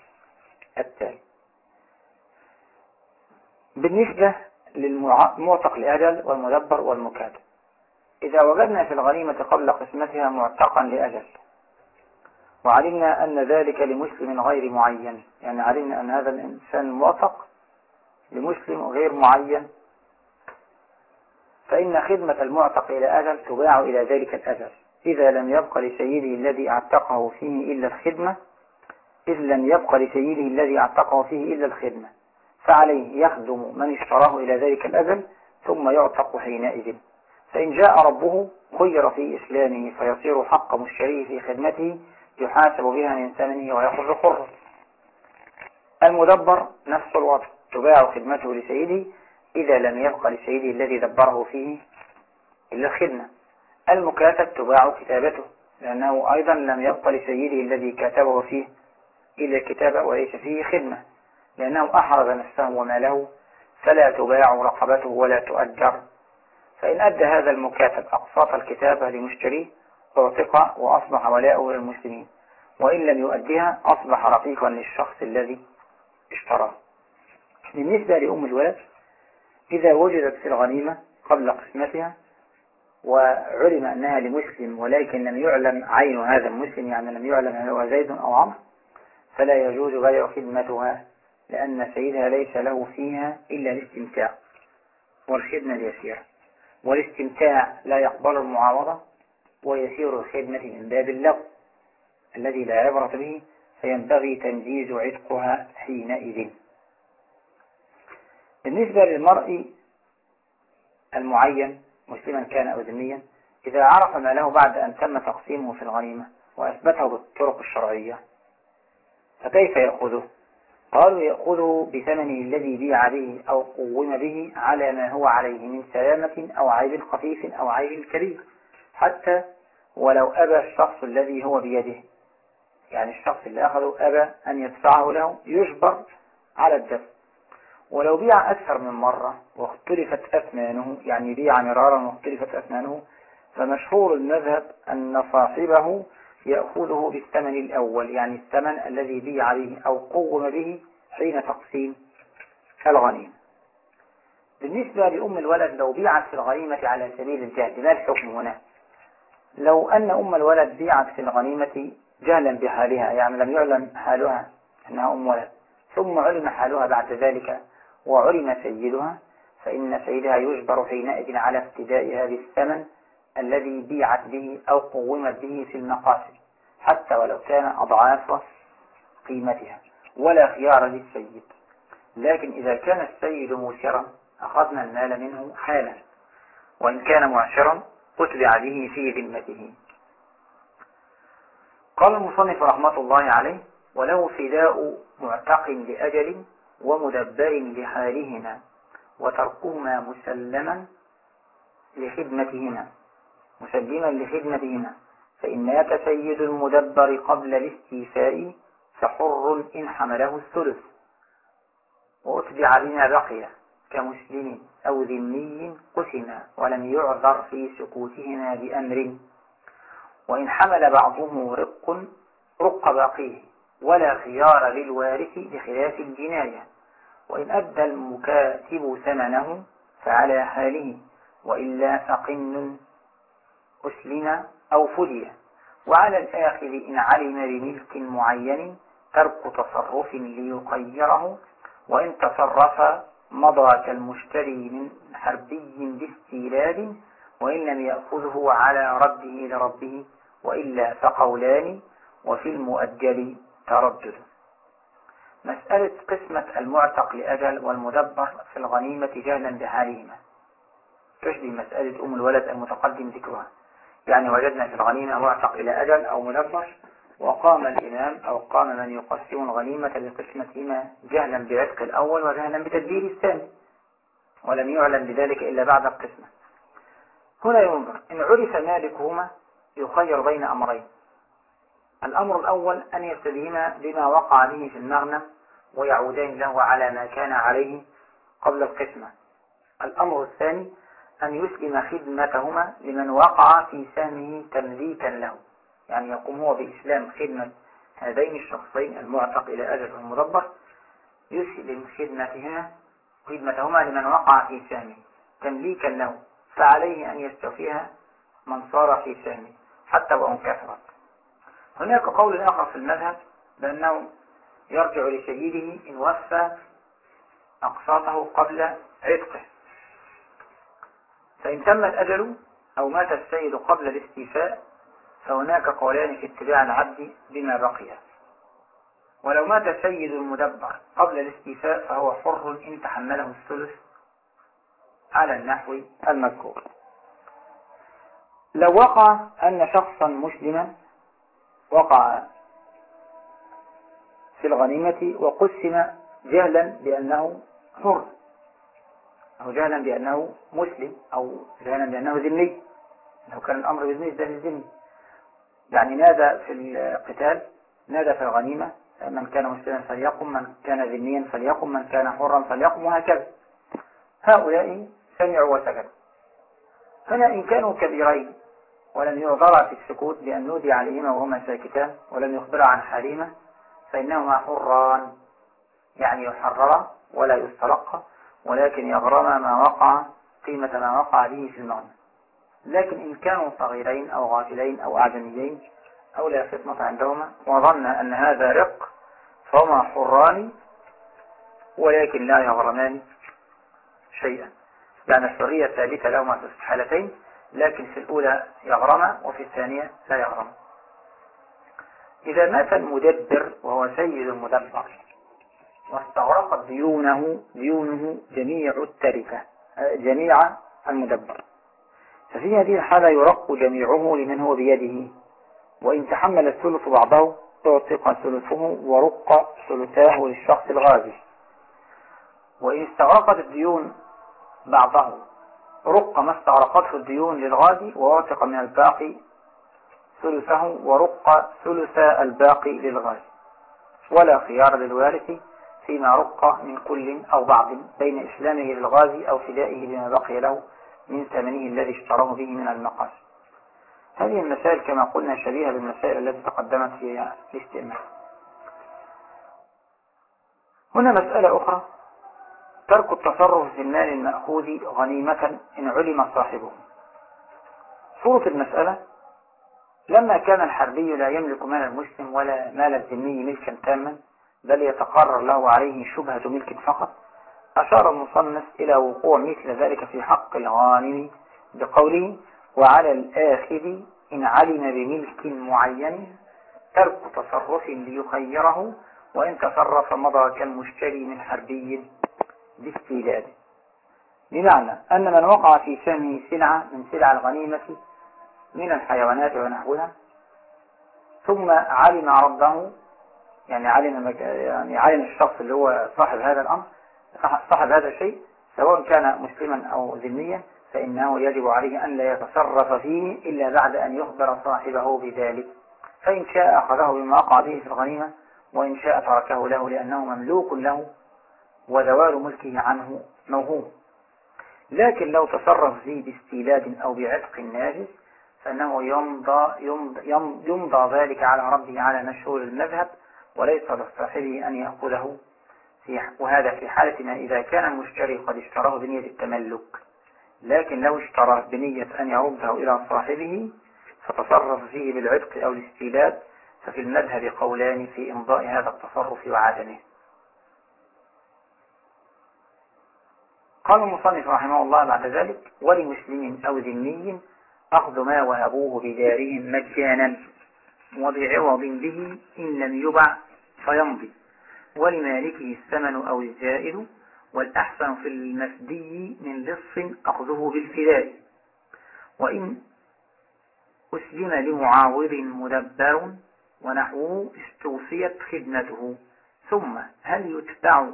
التالي. بالنسبة للمعتق لأجل والمدبر والمكاتب إذا وجدنا في الغنيمة قبل قسمتها معتقا لأجل وعلمنا أن ذلك لمسلم غير معين يعني علمنا أن هذا الإنسان معتق لمسلم غير معين فإن خدمة المعتق إلى أجل تباع إلى ذلك الأجل. إذا لم يبق لسيده الذي اعتقه فيه إلا الخدمة إذ لم يبق لسيده الذي اعتقه فيه إلا الخدمة. فعليه يخدم من اشتراه إلى ذلك الأجل ثم يعتق حينئذ. فإن جاء ربه خير في إسلامه فيصير حق مشتريه في خدمته يحاسب بها من ثمنه ويخرج حرا المدبر نفس الوضع تباع خدمته لسيده إذا لم يبق لسيده الذي دبره فيه إلا الخدمة. المكاتب تباع كتابته لأنه أيضا لم يبق لسيده الذي كاتبه فيه إلا الكتابة وليس فيه خدمة. لأنه أحرز نفسه وماله فلا تباع رقبته ولا تؤجر. فإن أدى هذا المكاتب أقساط الكتابة لمشتريه اعتق وأصبح ولاؤه للمسلمين وإن لم يؤديها أصبح رقيقا للشخص الذي اشتراه. بالنسبة لأم الولد إذا وجدت في الغنيمة قبل قسمتها وعلم أنها لمسلم ولكن لم يعلم عين هذا المسلم يعني لم يعلم هل هو زيد أو عمرو فلا يجوز بيع خدمتها لأن سيدها ليس له فيها إلا الاستمتاع. والخدمة اليسيرة. والاستمتاع لا يقبل المعاوضة ويسير الخدمة من باب اللغو الذي لا عبرة به فينبغي تنجيز عتقها حينئذ. بالنسبة للمرء المعين مسلما كان أو ذميا إذا عرف ما له بعد أن تم تقسيمه في الغنيمة وأثبته بالطرق الشرعية فكيف يأخذه؟ قالوا يأخذه بثمنه الذي بيع به أو قوم به على ما هو عليه من سلامة أو عيب خفيف أو عيب كبير. حتى ولو أبى الشخص الذي هو بيده يعني الشخص اللي أخذه أبى أن يدفعه له يجبر على الدفع. ولو بيع أكثر من مرة واختلفت أثمانه يعني بيع مرارا واختلفت أثمانه فمشهور المذهب أن صاحبه يأخذه بالثمن الأول يعني الثمن الذي بيع به أو قوم به حين تقسيم الغنيمة. بالنسبة لأم الولد لو بيعت في الغنيمة على سبيل الجهل ما الحكم هنا؟ لو أن أم الولد بيعت في الغنيمة جهلا بحالها يعني لم يعلم حالها أنها أم ولد ثم علم حالها بعد ذلك وعلم سيدها فإن سيدها يجبر حينئذ على ابتداء هذا الثمن الذي بيعت به أو قومت به في المقاصد حتى ولو كان أضعاف قيمتها ولا خيار للسيد. لكن إذا كان السيد موسرا أخذنا المال منه حالا. وإن كان معشرا أتبع به في ذمته. قال المصنف رحمة الله عليه وله فداء معتق لأجل ومدبر لحالهما وتركهما مسلما لخدمتهما. مسلما لخدمتهما فإن مات سيد المدبر قبل الاستيفاء فحر إن حمله الثلث. وأتبع بما بقي كمسلم أو ذمي قسم ولم يعذر في سكوتهما بأمر. وإن حمل بعضهم رق رق باقيه ولا خيار للوارث بخلاف الجناية. وإن أدى المكاتب ثمنه فعلى حاله وإلا فقن أسلم أو فدي. وعلى الآخر إن علم بملك معين ترك تصرف ليقيره وإن تصرف مضى كالمشتري من حربي باستيلاد وإن لم يأخذه على رده لربه وإلا فقولان وفي المؤجل تردد. مسألة قسمة المعتق لأجل والمدبر في الغنيمة جهلا بحالهما. تشبه مسألة أم الولد المتقدم ذكرها. يعني وجدنا في الغنيمة معتق إلى أجل أو مدبر وقام الإمام أو قام من يقسم الغنيمة بقسمتهما جهلا بعتق الأول وجهلا بتدبير الثاني ولم يعلم بذلك إلا بعد القسمة. هنا ينظر إن عرف مالكهما يخير بين أمرين. الأمر الأول أن يستدين بما وقع به في المغنم ويعودان له على ما كان عليه قبل القسمة. الأمر الثاني أن يسلم خدمتهما لمن وقع في سامه تمليكا له. يعني يقوم هو بإسلام خدمة هذين الشخصين المعتق إلى أجل المدبر يسلم خدمتهما خدمتهما لمن وقع في سامه تمليكا له. فعليه أن يستوفيها من صار في سامه حتى وإن كثرت هناك قول آخر في المذهب بأنه يرجع لسيده إن وفى أقساطه قبل عتقه. فإن تم الأجل أو مات السيد قبل الاستيفاء فهناك قولان في اتباع العبد بما بقي. ولو مات سيد المدبر قبل الاستيفاء فهو حر إن تحمله الثلث على النحو المذكور. لو وقع أن شخصا مسلما وقع في الغنيمة وقسم جهلا بأنه حر أو جهلا بأنه مسلم أو جهلا بأنه ذمي. لو كان الأمر بالنسبة للذمي يعني نادى في القتال؟ نادى في الغنيمة؟ من كان مسلما فليقم من كان ذميا فليقم من كان حرا فليقم وهكذا. هؤلاء سمعوا وسكتوا. هنا إن كانوا كبيرين ولم يعذر في السكوت بأن نودي عليهما وهما ساكتان ولم يخبر عن حالهما فإنهما حران. يعني يحرر ولا يسترق ولكن يغرم ما وقع قيمة ما وقع به في المغنى لكن إن كانوا صغيرين أو غافلين أو أعجميين أو لا فطنة عندهما وظن أن هذا رق فهما حران ولكن لا يغرمان شيئا. يعني الحرية ثابتة لهما في الحالتين لكن في الأولى يغرم وفي الثانية لا يغرم. إذا مات المدبر وهو سيد المدبر واستغرقت ديونه ديونه جميع التركة جميع المدبر. ففي هذه الحالة يرق جميعه لمن هو بيده. وإن تحمل الثلث بعضه تعتق ثلثه ورق ثلثاه للشخص الغازي. وإن استغرقت الديون بعضه رق ما استغرقته الديون للغازي ووثق من الباقي ثلثه ورق ثلث الباقي للغازي. ولا خيار للوارث فيما رق من كل أو بعض بين إسلامه للغازي أو فدائه بما بقي له من ثمنه الذي اشتراه به من المقاصد هذه المسائل كما قلنا شبيهة بالمسائل التي تقدمت في الاستئمار هنا مسألة أخرى. ترك التصرف في المال المأخوذ غنيمة إن علم صاحبه. صورة المسألة لما كان الحربي لا يملك مال المسلم ولا مال الذمي ملكا تاما بل يتقرر له عليه شبهة ملك فقط. أشار المصنف إلى وقوع مثل ذلك في حق الغانم بقوله وعلى الآخذ إن علم بملك معين ترك تصرف ليخيره وإن تصرف مضى كالمشتري من حربي باستيلاده بمعنى أن من وقع في سامه سلعة من سلع الغنيمة من الحيوانات ونحوها ثم علم ربه يعني علم يعني علم الشخص اللي هو صاحب هذا الأمر صاحب هذا الشيء سواء كان مسلما أو ذميا فإنه يجب عليه أن لا يتصرف فيه إلا بعد أن يخبر صاحبه بذلك. فإن شاء أخذه بما وقع به في الغنيمة وإن شاء تركه له لأنه مملوك له وزوال ملكه عنه موهوم لكن لو تصرف فيه باستيلاد أو بعتق ناجس فإنه يمضى, يمضى, يمضى ذلك على ربه على مشهور المذهب وليس لصاحبه أن يأخذه وهذا في حالة ما إذا كان المشتري قد اشتراه بنية التملك. لكن لو اشتراه بنية أن يرده إلى صاحبه فتصرف فيه بالعتق أو الاستيلاد ففي المذهب قولان في إمضاء هذا التصرف وعدمه. قال المصنف رحمه الله بعد ذلك ولمسلم أو ذمي أخذ ما وهبوه بدارهم مجانا. وبعوض به إن لم يبع فيمضي. ولمالكه الثمن أو الزائد والأحسن في المفدي من لص أخذه بالفداء. وإن أسلم لمعاوض مدبر ونحوه استوفيت خدمته. ثم هل يتبع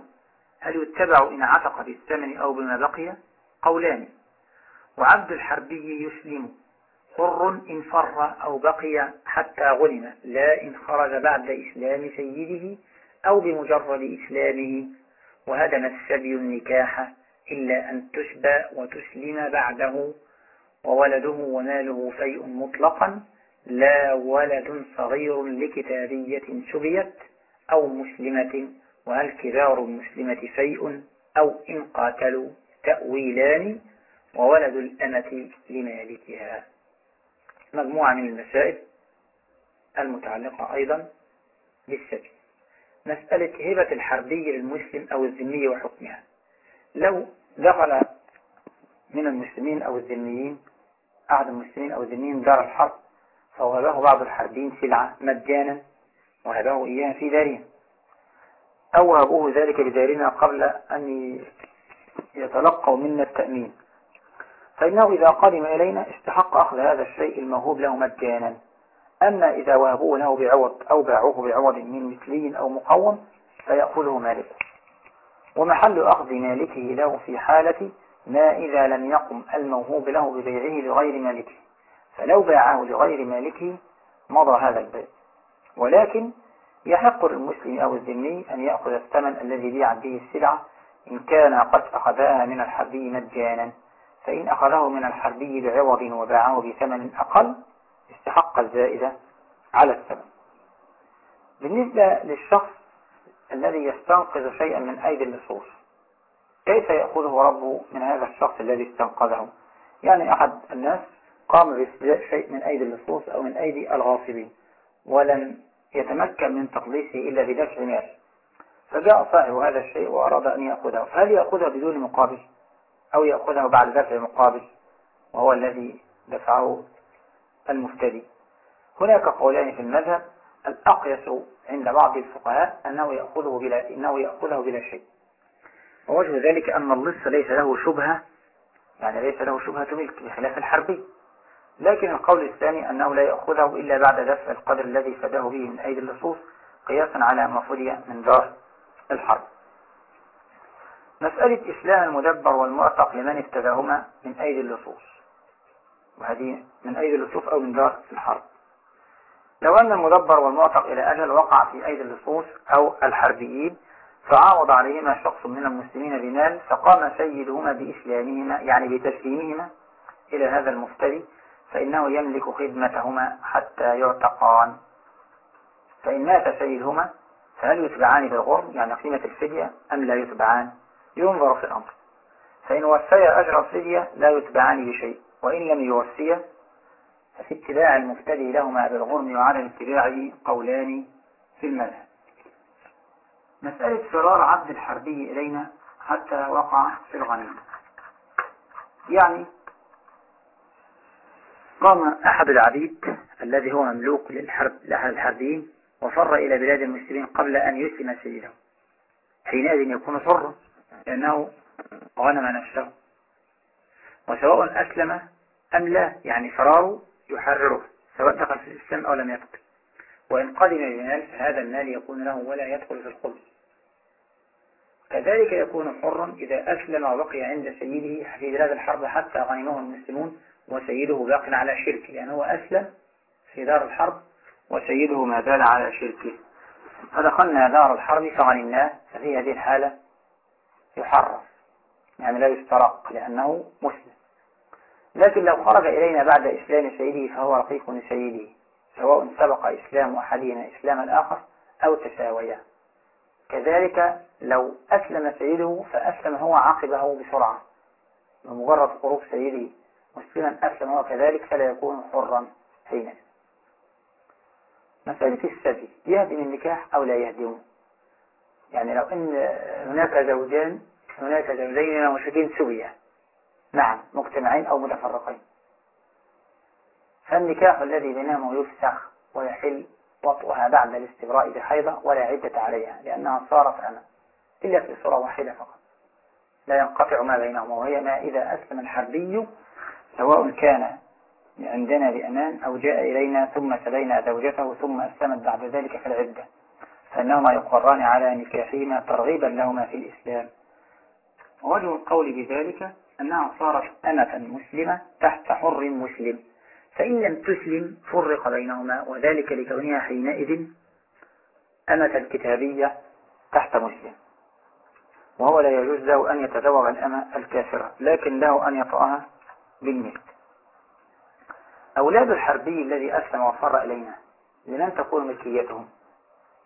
هل يتبع إن عتق بالثمن أو بما بقي؟ قولان. وعبد الحربي يسلم حر إن فر أو بقي حتى غنم لا إن خرج بعد إسلام سيده أو بمجرد إسلامه. وهدم السبي النكاح إلا أن تشبى وتسلم بعده. وولده وماله فيء مطلقا لا ولد صغير لكتابية شبيت أو مسلمة. وهل كبار المسلمة فيء أو إن قاتلوا تأويلان؟ وولد الأمة لمالكها. مجموعة من المسائل المتعلقة أيضا بالسبي مسألة هبة الحربي للمسلم أو الذمي وحكمها. لو دخل من المسلمين أو الذميين أحد المسلمين أو الذميين دار الحرب فوهبه بعض الحربيين سلعة مجانا وهبه إياها في دارهم. أو وهبوه ذلك بدارنا قبل أن يتلقوا منا التأمين فإنه إذا قدم إلينا استحق أخذ هذا الشيء الموهوب له مجانا. أما إذا وهبوه له بعوض أو باعوه بعوض من مثلي أو مقوم فيأخذه مالكه ومحل أخذ مالكه له في حالة ما إذا لم يقم الموهوب له ببيعه لغير مالكه. فلو باعه لغير مالكه مضى هذا البيع. ولكن يحق للمسلم أو الذمي أن يأخذ الثمن الذي بيع به السلعة إن كان قد أخذها من الحربي مجانا. فإن أخذه من الحربي بعوض وباعه بثمن أقل استحق الزائدة على الثمن. بالنسبة للشخص الذي يستنقذ شيئا من أيدي اللصوص كيف يأخذه ربه من هذا الشخص الذي استنقذه؟ يعني أحد الناس قام باستجاء شيء من أيدي اللصوص أو من أيدي الغاصبين ولم يتمكن من تخليصه إلا بدفع مال. فجاء صاحب هذا الشيء وأراد أن يأخذه. فهل يأخذه بدون مقابل؟ أو يأخذه بعد دفع مقابل وهو الذي دفعه المفتدي. هناك قولان في المذهب الأقيس عند بعض الفقهاء أنه يأخذه بلا, إنه يأخذه بلا شيء. ووجه ذلك أن اللص ليس له شبهة يعني ليس له شبهة ملك بخلاف الحربي. لكن القول الثاني أنه لا يأخذه إلا بعد دفع القدر الذي فداه به من أيدي اللصوص قياسا على ما فدي من دار الحرب. مسألة إسلام المدبر والمعتق لمن ابتداهما من أيدي اللصوص. وهذه من أيدي اللصوص أو من دار الحرب. لو أن المدبر والمعتق إلى أجل وقع في أيدي اللصوص أو الحربيين فعاوض عليهما شخص من المسلمين بمال فقام سيدهما بإسلامهما يعني بتسليمهما إلى هذا المفتري فإنه يملك خدمتهما حتى يعتقان. فإن مات سيدهما فهل يتبعان بالغرم يعني قيمة الفدية أم لا يتبعان؟ ينظر في الأمر. فإن وفيا أجر الفدية لا يتبعان بشيء وإن لم يوفيا ففي اتباع المفتدي لهما بالغرم وعدم اتباعه قولان في المذهب. مسألة فرار عبد الحربي إلينا حتى وقع في الغنيمة يعني قام أحد العبيد الذي هو مملوك للحرب لأحد الحربيين وفر إلى بلاد المسلمين قبل أن يسلم سيده حينئذ يكون حرا لأنه غنم نفسه. وسواء أسلم أم لا يعني فراره يحرره سواء دخل في الإسلام أو لم يدخل. وإن قدم بمال فهذا المال يكون له ولا يدخل في الخلص كذلك يكون حرا إذا أسلم وبقي عند سيده في بلاد الحرب حتى غنمه المسلمون وسيده باق على شركه لأنه هو أسلم في دار الحرب وسيده ما زال على شركه. فدخلنا دار الحرب فغنمناه ففي هذه الحالة يحرر يعني لا يسترق لأنه مسلم. لكن لو خرج إلينا بعد إسلام سيده فهو رقيق لسيده سواء سبق إسلام أحدنا إسلام الآخر أو تساويا. كذلك لو أسلم سيده فأسلم هو عقبه بسرعة. بمجرد خروج سيده مسلما أسلم هو كذلك فلا يكون حرا حينئذ. مسألة السبي يهدم النكاح أو لا يهدمه يعني لو أن هناك زوجان هناك زوجين مشركين سويا نعم مجتمعين أو متفرقين. فالنكاح الذي بينهما يفسخ ويحل وطئها بعد الاستبراء بحيضة ولا عدة عليها لأنها صارت أنا. إلا في صورة واحدة فقط. لا ينقطع ما بينهما وهي ما إذا أسلم الحربي سواء كان عندنا بأمان أو جاء إلينا ثم سبينا زوجته ثم أسلمت بعد ذلك في العدة. فإنهما يقران على نكاحهما ترغيبا لهما في الإسلام. وجه القول بذلك أنها صارت أمة مسلمة تحت حر مسلم. فإن لم تسلم فرق بينهما وذلك لكونها حينئذ أمة كتابية تحت مسلم. وهو لا يجوز له أن يتزوج الأمة الكافرة لكن له أن يطأها بالمثل أولاد الحربي الذي أسلم وفر إلينا لمن تكون ملكيتهم؟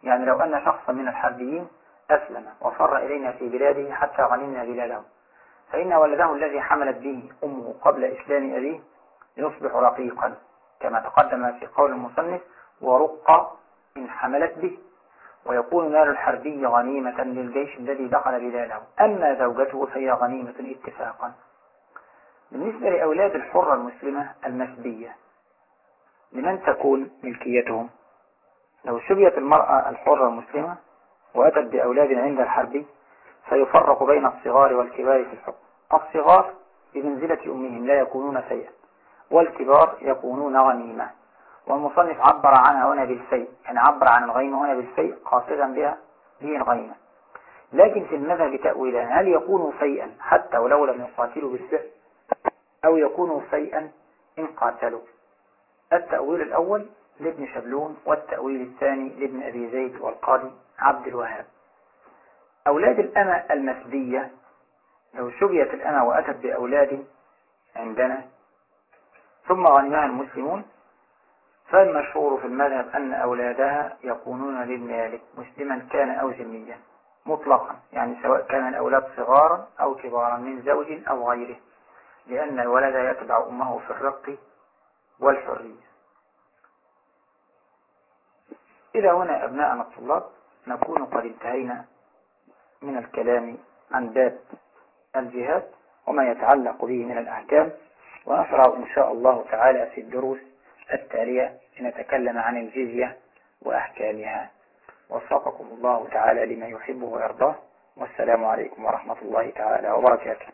يعني لو أن شخصا من الحربيين أسلم وفر إلينا في بلاده حتى غنمنا بلاده. فإن ولده الذي حملت به أمه قبل إسلام أبيه يصبح رقيقا كما تقدم في قول المصنف ورق إن حملت به ويكون مال الحربي غنيمة للجيش الذي دخل بلاده أما زوجته فهي غنيمة اتفاقا. بالنسبة لأولاد الحرة المسلمة المسبية لمن تكون ملكيتهم؟ لو شبيت المرأة الحرة المسلمة وأتت بأولاد عند الحربي فيفرق بين الصغار والكبار في الحكم. الصغار بمنزلة أمهم لا يكونون سيئا والكبار يكونون غنيمة. والمصنف عبر عنها هنا بالفيء يعني عبر عن الغيمة هنا بالفيء قاصدا بها به الغيمة لكن في المذهب تأويلان هل يكون فيئا حتى ولو لم يقاتلوا بالسحر؟ أو يكونوا فيئا إن قاتلوا؟ التأويل الأول لابن شبلون والتأويل الثاني لابن أبي زيد والقاضي عبد الوهاب. أولاد الأمة المسبية لو شبيت الأمة وأتت بأولاد عندنا ثم غنمها المسلمون فالمشهور في المذهب أن أولادها يكونون للمالك مسلما كان أو ذميا مطلقا يعني سواء كان الأولاد صغارا أو كبارا من زوج أو غيره لأن الولد يتبع أمه في الرق والحرية. إلى هنا أبناءنا الطلاب نكون قد انتهينا من الكلام عن باب الجهاد وما يتعلق به من الأحكام ونشرع إن شاء الله تعالى في الدروس التالية لنتكلم عن الجزية وأحكامها. وفقكم الله تعالى لما يحبه ويرضاه. والسلام عليكم ورحمة الله تعالى وبركاته.